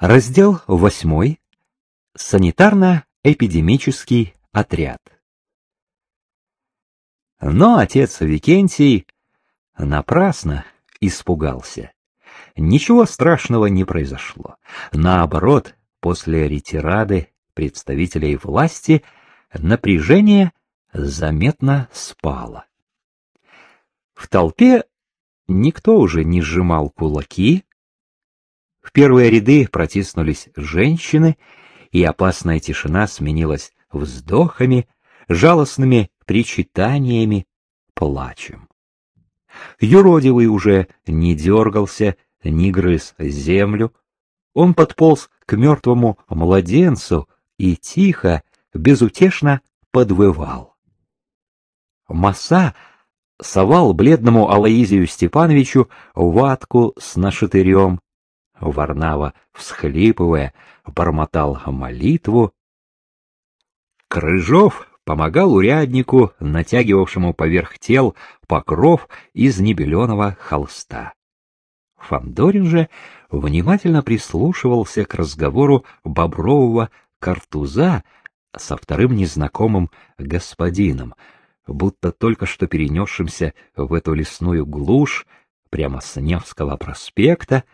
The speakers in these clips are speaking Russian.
Раздел восьмой. Санитарно-эпидемический отряд. Но отец Викентий напрасно испугался. Ничего страшного не произошло. Наоборот, после ретирады представителей власти напряжение заметно спало. В толпе никто уже не сжимал кулаки, в первые ряды протиснулись женщины, и опасная тишина сменилась вздохами, жалостными причитаниями, плачем. Юродивый уже не дергался, не грыз землю. Он подполз к мертвому младенцу и тихо, безутешно подвывал. Маса совал бледному Алаизию Степановичу ватку с нашатырем. Варнава, всхлипывая, бормотал молитву. Крыжов помогал уряднику, натягивавшему поверх тел покров из небеленого холста. Фандорин же внимательно прислушивался к разговору бобрового картуза со вторым незнакомым господином, будто только что перенесшимся в эту лесную глушь прямо с Невского проспекта.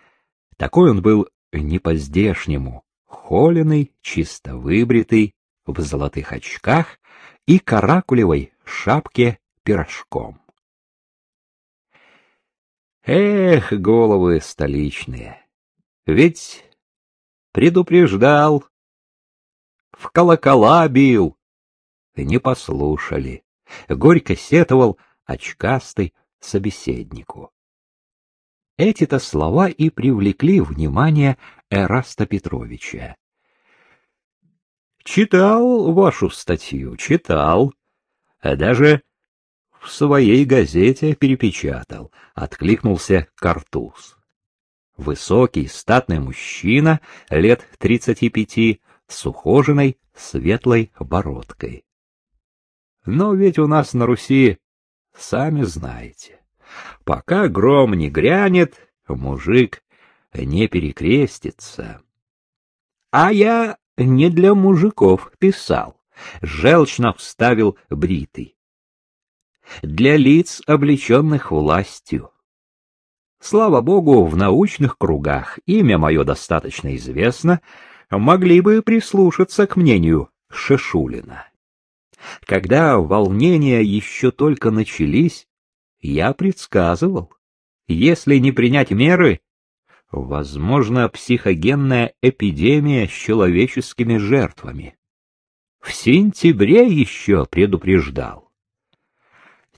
Такой он был не по-здешнему, холеный, чисто выбритый, в золотых очках и каракулевой шапке пирожком. Эх, головы столичные! Ведь предупреждал, в колокола бил, не послушали. Горько сетовал очкастый собеседнику. Эти-то слова и привлекли внимание Эраста Петровича. Читал вашу статью, читал. Даже в своей газете перепечатал, откликнулся Картуз. Высокий, статный мужчина, лет тридцати пяти, с ухоженной, светлой бородкой. Но ведь у нас на Руси, сами знаете, пока гром не грянет, мужик не перекрестится. А я не для мужиков писал, желчно вставил бритый. Для лиц, облеченных властью. Слава богу, в научных кругах имя мое достаточно известно, могли бы прислушаться к мнению Шешулина. Когда волнения еще только начались, я предсказывал, если не принять меры, возможно, психогенная эпидемия с человеческими жертвами. В сентябре еще предупреждал.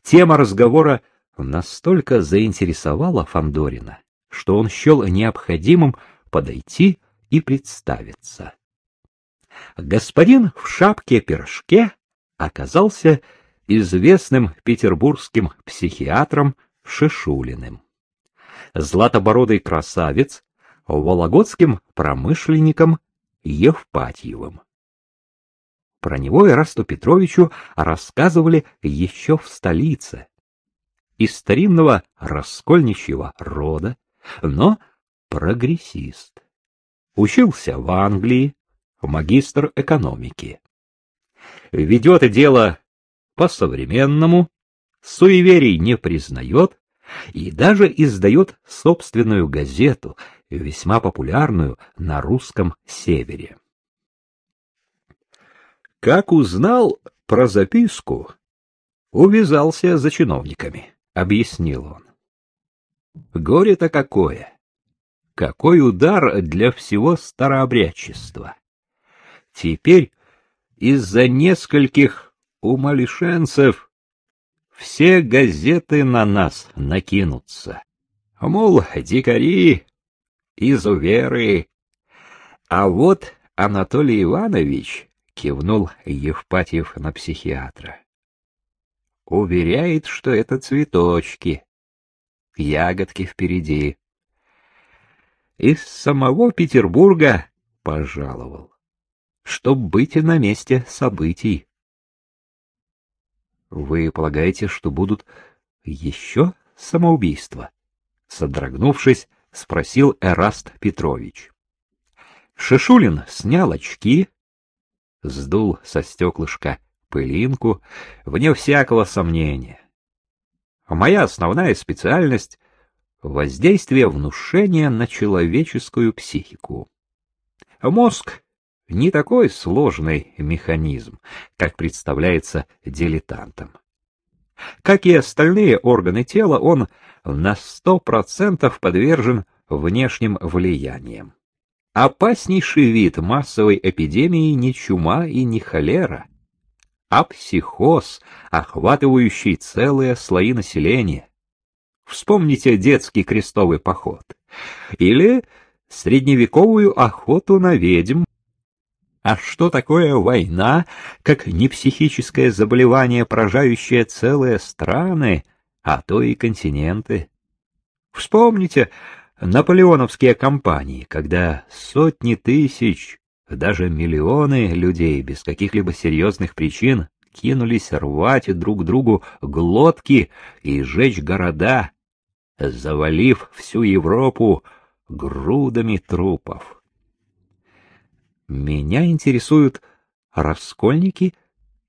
Тема разговора настолько заинтересовала Фандорина, что он счел необходимым подойти и представиться. Господин в шапке-пирожке оказался известным петербургским психиатром Шишулиным. Златобородый красавец вологодским промышленником Евпатьевым. Про него Ирасту Петровичу рассказывали еще в столице. Из старинного раскольничьего рода, но прогрессист. Учился в Англии, магистр экономики. Ведет дело по-современному, суеверий не признает и даже издает собственную газету, весьма популярную на русском севере. Как узнал про записку, увязался за чиновниками, объяснил он. Горе-то какое! Какой удар для всего старообрядчества! Теперь из-за нескольких умалишенцев все газеты на нас накинутся. Мол, дикари, изуверы. А вот Анатолий Иванович кивнул Евпатьев на психиатра. Уверяет, что это цветочки, ягодки впереди из самого Петербурга пожаловал, чтоб быть на месте событий. Вы полагаете, что будут еще самоубийства? Содрогнувшись, спросил Эраст Петрович. Шишулин снял очки, сдул со стеклышка пылинку, вне всякого сомнения. Моя основная специальность — воздействие внушения на человеческую психику. Мозг — не такой сложный механизм, как представляется дилетантам. Как и остальные органы тела, он на сто процентов подвержен внешним влияниям. Опаснейший вид массовой эпидемии не чума и не холера, а психоз, охватывающий целые слои населения. Вспомните детский крестовый поход. Или средневековую охоту на ведьм. А что такое война, как не психическое заболевание, поражающее целые страны, а то и континенты? Вспомните наполеоновские кампании, когда сотни тысяч, даже миллионы людей без каких-либо серьезных причин кинулись рвать друг другу глотки и жечь города, завалив всю Европу грудами трупов. Меня интересуют раскольники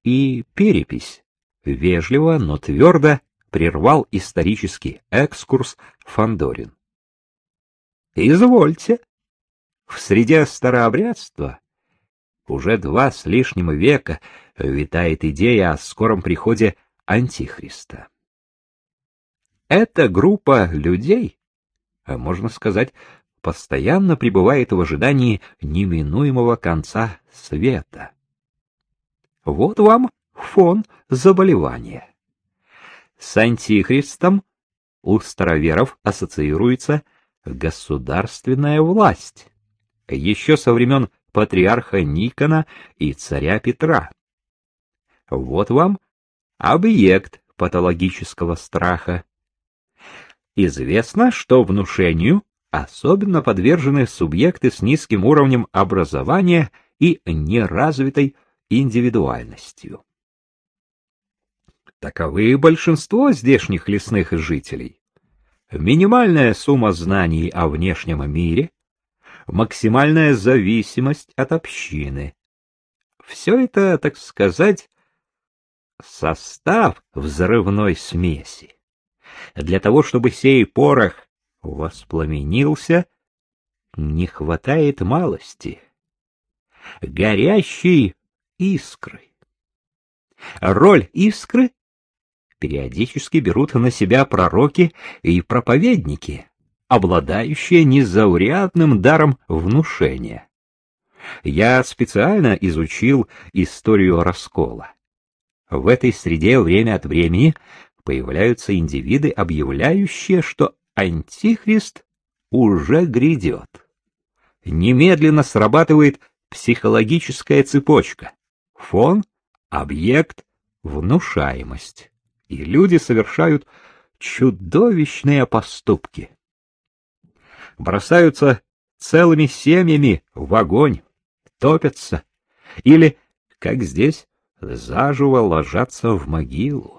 и перепись. Вежливо, но твердо прервал исторический экскурс Фандорин. Извольте. В среде старообрядства уже два с лишним века витает идея о скором приходе Антихриста. Эта группа людей а можно сказать, постоянно пребывает в ожидании неминуемого конца света. Вот вам фон заболевания. С антихристом у староверов ассоциируется государственная власть, еще со времен патриарха Никона и царя Петра. Вот вам объект патологического страха Известно, что внушению особенно подвержены субъекты с низким уровнем образования и неразвитой индивидуальностью. Таковы большинство здешних лесных жителей. Минимальная сумма знаний о внешнем мире, максимальная зависимость от общины. Все это, так сказать, состав взрывной смеси. Для того, чтобы сей порох воспламенился, не хватает малости. Горящей искры. Роль искры периодически берут на себя пророки и проповедники, обладающие незаурядным даром внушения. Я специально изучил историю раскола. В этой среде время от времени появляются индивиды, объявляющие, что антихрист уже грядет. Немедленно срабатывает психологическая цепочка. Фон, объект, внушаемость. И люди совершают чудовищные поступки. Бросаются целыми семьями в огонь, топятся или, как здесь, заживо ложатся в могилу.